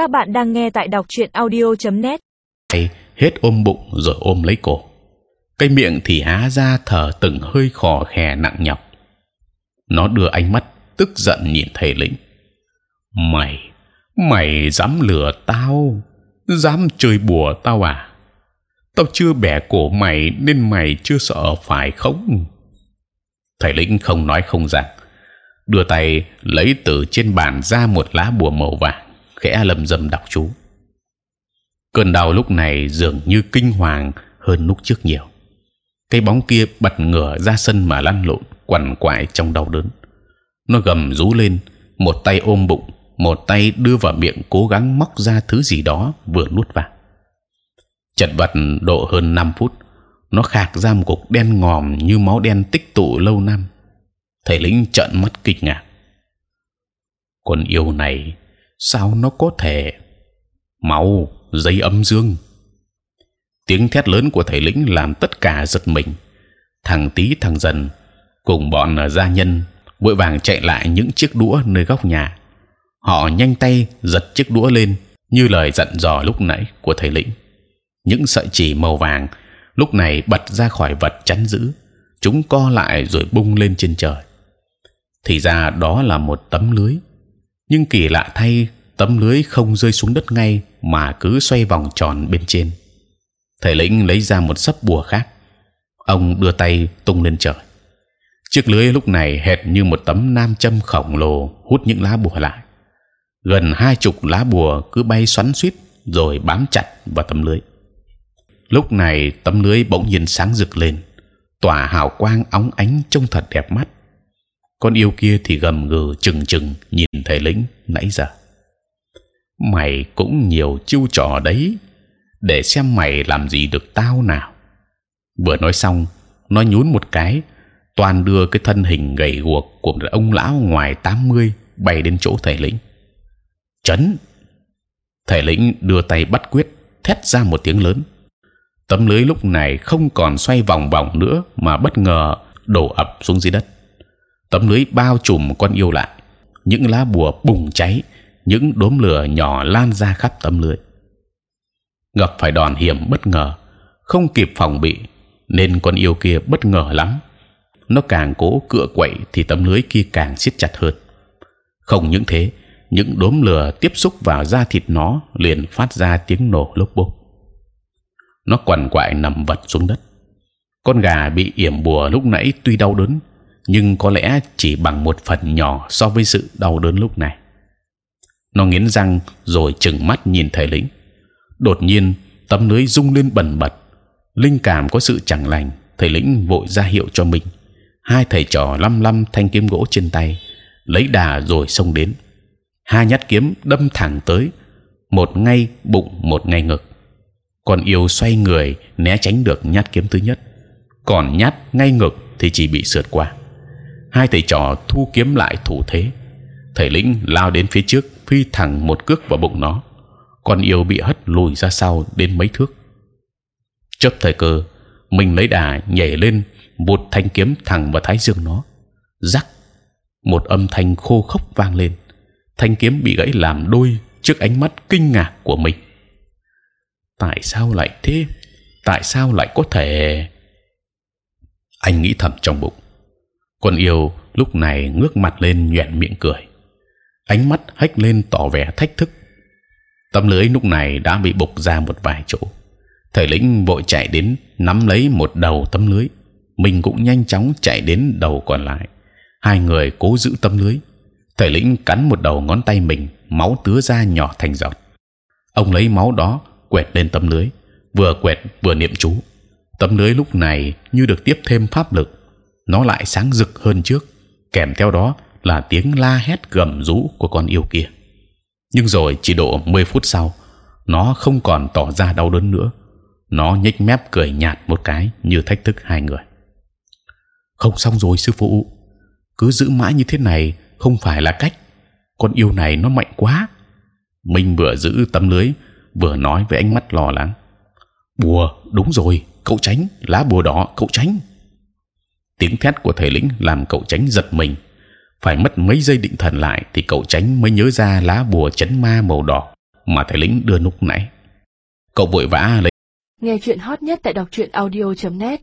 Các bạn đang nghe tại đọc truyện audio.net. hết ôm bụng rồi ôm lấy cổ. Cái miệng thì há ra thở từng hơi khò khè nặng nhọc. Nó đưa ánh mắt tức giận nhìn thầy lĩnh. Mày mày dám lừa tao? Dám chơi bùa tao à? Tao chưa bẻ cổ mày nên mày chưa sợ phải không? Thầy lĩnh không nói không rằng, đưa tay lấy từ trên bàn ra một lá bùa màu vàng khẽ lầm rầm đọc chú. Cơn đau lúc này dường như kinh hoàng hơn lúc trước nhiều. Cái bóng kia bật ngửa ra sân mà lăn lộn, quằn quại trong đau đớn. Nó gầm rú lên, một tay ôm bụng, một tay đưa vào miệng cố gắng móc ra thứ gì đó vừa nuốt vào. Chật vật độ hơn 5 phút, nó khạc ra một cục đen ngòm như máu đen tích tụ lâu năm. Thầy lính trợn mắt kinh ngạc. Con yêu này sao nó có thể? Máu dây âm dương. Tiếng thét lớn của thầy lĩnh làm tất cả giật mình. Thằng tí thằng dần cùng bọn gia nhân vội vàng chạy lại những chiếc đũa nơi góc nhà. Họ nhanh tay giật chiếc đũa lên như lời dặn dò lúc nãy của thầy lĩnh. Những sợi chỉ màu vàng lúc này bật ra khỏi vật chắn giữ. Chúng co lại rồi bung lên trên trời. Thì ra đó là một tấm lưới nhưng kỳ lạ thay, tấm lưới không rơi xuống đất ngay mà cứ xoay vòng tròn bên trên. Thầy lĩnh lấy ra một sấp bùa khác. Ông đưa tay tung lên trời. Chiếc lưới lúc này hệt như một tấm nam châm khổng lồ hút những lá bùa lại. Gần hai chục lá bùa cứ bay xoắn xuýt rồi bám chặt vào tấm lưới. Lúc này tấm lưới bỗng nhiên sáng rực lên. Tỏa hào quang óng ánh trông thật đẹp mắt con yêu kia thì gầm gừ, chừng chừng, nhìn thầy lĩnh nãy giờ. Mày cũng nhiều chiêu trò đấy, để xem mày làm gì được tao nào. Vừa nói xong, nó nhún một cái, toàn đưa cái thân hình gầy guộc của một ông lão ngoài 80 bay đến chỗ thầy lĩnh chấn! Thầy lĩnh đưa tay bắt quyết, thét ra một tiếng lớn. Tấm lưới lúc này không còn xoay vòng vòng nữa mà bất ngờ đổ ập xuống dưới đất tấm lưới bao trùm con yêu lại. Những lá bùa bùng cháy, những đốm lửa nhỏ lan ra khắp tấm lưới. Gặp phải đòn hiểm bất ngờ, không kịp phòng bị, nên con yêu kia bất ngờ lắm. Nó càng cố cựa quậy thì tấm lưới kia càng siết chặt hơn. Không những thế, những đốm lửa tiếp xúc vào da thịt nó liền phát ra tiếng nổ lốp bốp. Nó quằn quại nằm vật xuống đất. Con gà bị yểm bùa lúc nãy tuy đau đớn nhưng có lẽ chỉ bằng một phần nhỏ so với sự đau đớn lúc này. Nó nghiến răng rồi chừng mắt nhìn thầy lĩnh đột nhiên, tấm lưới rung lên bần bật. Linh cảm có sự chẳng lành, thầy lĩnh vội ra hiệu cho mình. Hai thầy trò lăm lăm thanh kiếm gỗ trên tay, lấy đà rồi xông đến. Hai nhát kiếm đâm thẳng tới, một ngay bụng, một ngay ngực. Còn yêu xoay người né tránh được nhát kiếm thứ nhất. Còn nhát ngay ngực thì chỉ bị sượt qua hai thầy trò thu kiếm lại thủ thế. Thầy lĩnh lao đến phía trước, phi thẳng một cước vào bụng nó. Con yêu bị hất lùi ra sau đến mấy thước. Chớp thời cơ, mình lấy đà nhảy lên một thanh kiếm thẳng vào thái dương nó. Rắc! Một âm thanh khô khốc vang lên. Thanh kiếm bị gãy làm đôi trước ánh mắt kinh ngạc của mình. Tại sao lại thế? Tại sao lại có thể? Anh nghĩ thầm trong bụng con yêu lúc này ngước mặt lên nhẹn miệng cười. Ánh mắt hách lên tỏ vẻ thách thức. Tấm lưới lúc này đã bị bục ra một vài chỗ. Thầy lĩnh vội chạy đến nắm lấy một đầu tấm lưới. Mình cũng nhanh chóng chạy đến đầu còn lại. Hai người cố giữ tấm lưới. Thầy lĩnh cắn một đầu ngón tay mình, máu tứa ra nhỏ thành giọt. Ông lấy máu đó quẹt lên tấm lưới, vừa quẹt vừa niệm chú. Tấm lưới lúc này như được tiếp thêm pháp lực nó lại sáng rực hơn trước, kèm theo đó là tiếng la hét gầm rú của con yêu kia. Nhưng rồi chỉ độ 10 phút sau, nó không còn tỏ ra đau đớn nữa. Nó nhếch mép cười nhạt một cái như thách thức hai người. Không xong rồi, sư phụ. Cứ giữ mãi như thế này không phải là cách. Con yêu này nó mạnh quá. Minh vừa giữ tấm lưới, vừa nói với ánh mắt lo lắng. Bùa, đúng rồi, cậu tránh lá bùa đỏ cậu tránh tiếng thét của thầy lĩnh làm cậu tránh giật mình. Phải mất mấy giây định thần lại thì cậu tránh mới nhớ ra lá bùa chấn ma màu đỏ mà thầy lĩnh đưa lúc nãy. Cậu vội vã lấy Nghe chuyện hot nhất tại đọc truyện audio.net